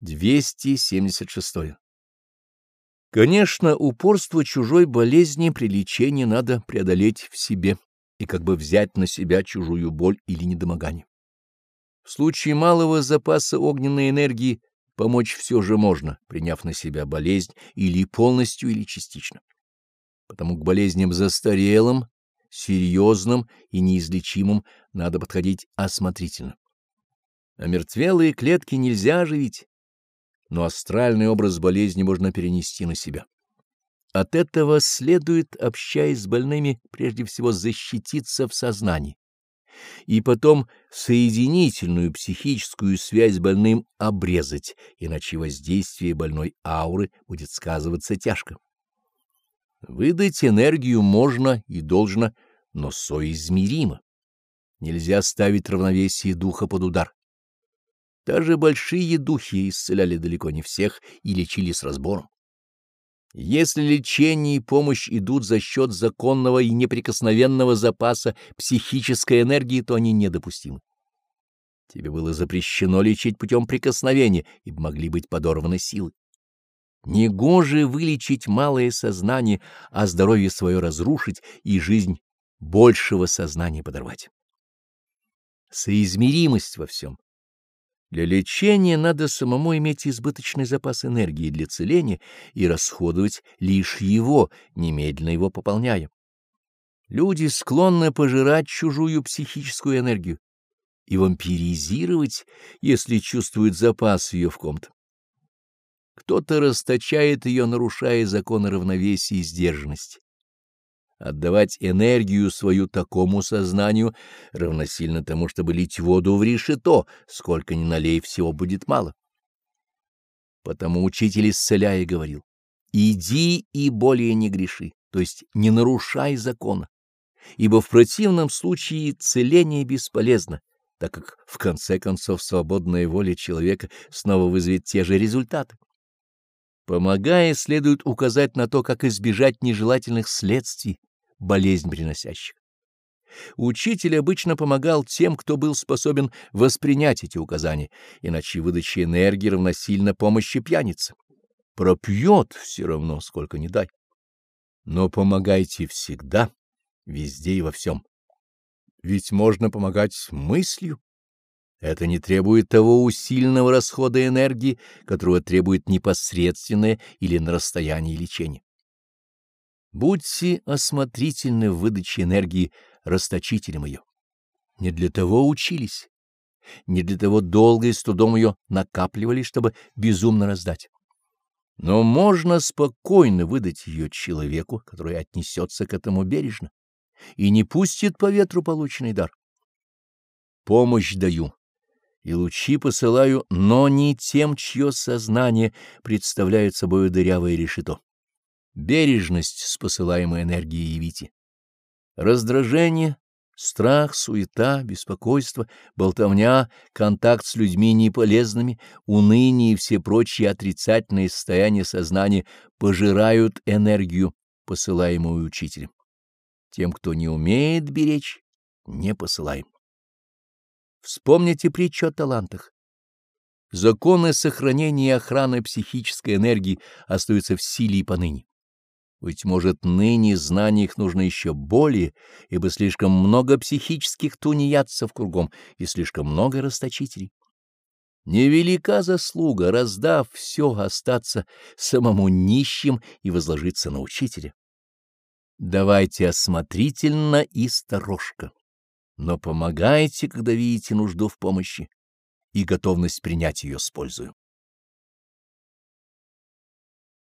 276. Конечно, упорство чужой болезни при лечении надо преодолеть в себе и как бы взять на себя чужую боль или недомогание. В случае малого запаса огненной энергии помочь все же можно, приняв на себя болезнь или полностью, или частично. Потому к болезням застарелым, серьезным и неизлечимым надо подходить осмотрительно. А мертвелые клетки нельзя оживить, но астральный образ болезни можно перенести на себя. От этого следует, общаясь с больными, прежде всего защититься в сознании, и потом соединительную психическую связь с больным обрезать, иначе воздействие больной ауры будет сказываться тяжко. Выдать энергию можно и должно, но соизмеримо. Нельзя ставить равновесие духа под удар. Даже большие духи исцеляли далеко не всех и лечили с разбором. Если лечение и помощь идут за счет законного и неприкосновенного запаса психической энергии, то они недопустимы. Тебе было запрещено лечить путем прикосновения, ибо могли быть подорваны силы. Негоже вылечить малое сознание, а здоровье свое разрушить и жизнь большего сознания подорвать. Соизмеримость во всем для лечения надо самому иметь избыточный запас энергии для целения и расходовать лишь его, немедленно его пополняя. Люди склонны пожирать чужую психическую энергию и вампиризировать, если чувствуют запас ее в ком-то. Кто-то расточает ее, нарушая законы равновесия и сдержанности. Отдавать энергию свою такому сознанию равносильно тому, чтобы лить воду в решето, сколько ни налей, всего будет мало. Потому учитель исцеляя говорил, «Иди и более не греши», то есть не нарушай закона, ибо в противном случае целение бесполезно, так как в конце концов свободная воля человека снова вызовет те же результаты. Помогая, следует указать на то, как избежать нежелательных следствий, болезнь приносящих. Учитель обычно помогал тем, кто был способен воспринять эти указания, иначе выдача энергии равносильно помощи пьянице. Пропьет все равно, сколько ни дай. Но помогайте всегда, везде и во всем. Ведь можно помогать мыслью. Это не требует того усиленного расхода энергии, которого требует непосредственное или на расстоянии лечение. Будьте осмотрительны в выдаче энергии расточителем ее. Не для того учились, не для того долго и с трудом ее накапливали, чтобы безумно раздать. Но можно спокойно выдать ее человеку, который отнесется к этому бережно и не пустит по ветру полученный дар. Помощь даю и лучи посылаю, но не тем, чье сознание представляет собой дырявое решето бережность с посылаемой энергией явите. Раздражение, страх, суета, беспокойство, болтовня, контакт с людьми неполезными, уныние и все прочие отрицательные состояния сознания пожирают энергию, посылаемую учителем. Тем, кто не умеет беречь, не посылаем. Вспомните притчу о талантах. Законы сохранения и охраны психической энергии остаются в силе и поныне. Быть может, ныне знаний их нужно еще более, ибо слишком много психических тунеядцев кругом и слишком много расточителей. Невелика заслуга, раздав все, остаться самому нищим и возложиться на учителя. Давайте осмотрительно и сторожко, но помогайте, когда видите нужду в помощи и готовность принять ее с пользою.